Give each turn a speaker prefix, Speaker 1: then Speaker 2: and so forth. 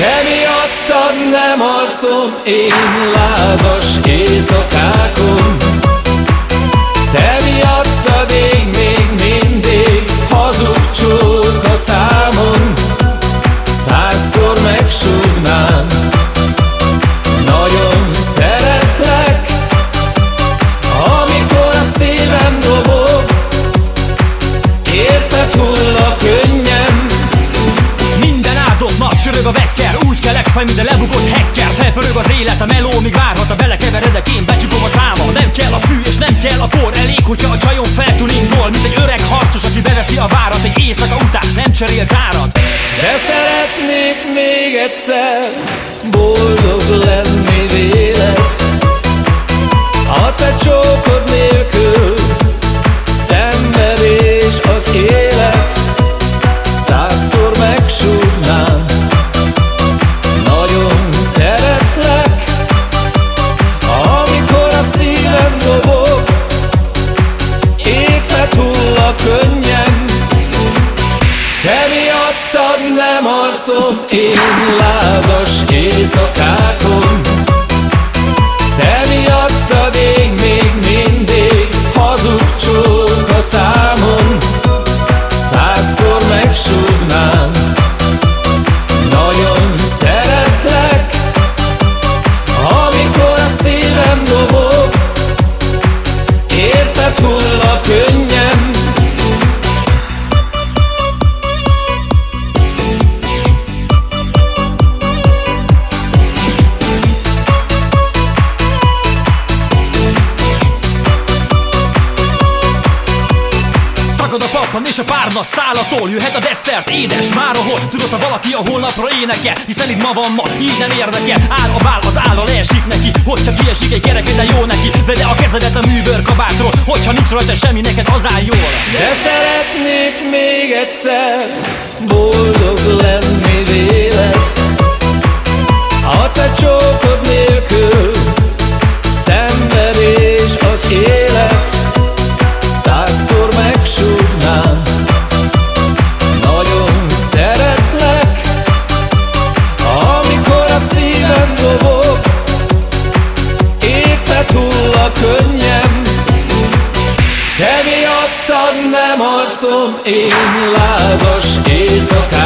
Speaker 1: Te miattad
Speaker 2: nem alszom én lázas ész fej, mint a lebukott hacker. Felpörög az élet, a meló, míg várhat a belekeveredek. Én becsukom a száma, nem kell a fű és nem kell a por. Elég, hogyha a csajom feltuningol Mint egy öreg harcos, aki beveszi a várat Egy éjszaka után. Nem cserél tárat
Speaker 1: De szeretnék még egyszer Boldog lenni könnyem te miattad nem alszom én lázas éjszakákon. Te miattad ég még mindig hazug csók a számon. Százszor megsúgnám Nagyon szeretlek Amikor a szívem dobog. Érted hull
Speaker 2: Paplan és a párna szálatól Jöhet a desszert, édes már ahol Tudod, ha valaki a holnapra énekel Hiszen itt ma van ma, így nem érdekel Áll a bál, az álla leesik neki. Hogyha kiesik egy gyerek, de jó neki. Vede a kezedet a műbőr kabátról. Hogyha nincs rajta semmi, neked az áll jól.
Speaker 1: De szeretnék még egyszer boldog lenni vélet A te csókod nélkül szenvedés az élet. Százszor megsúgnám nem alszom én lázas éjszakát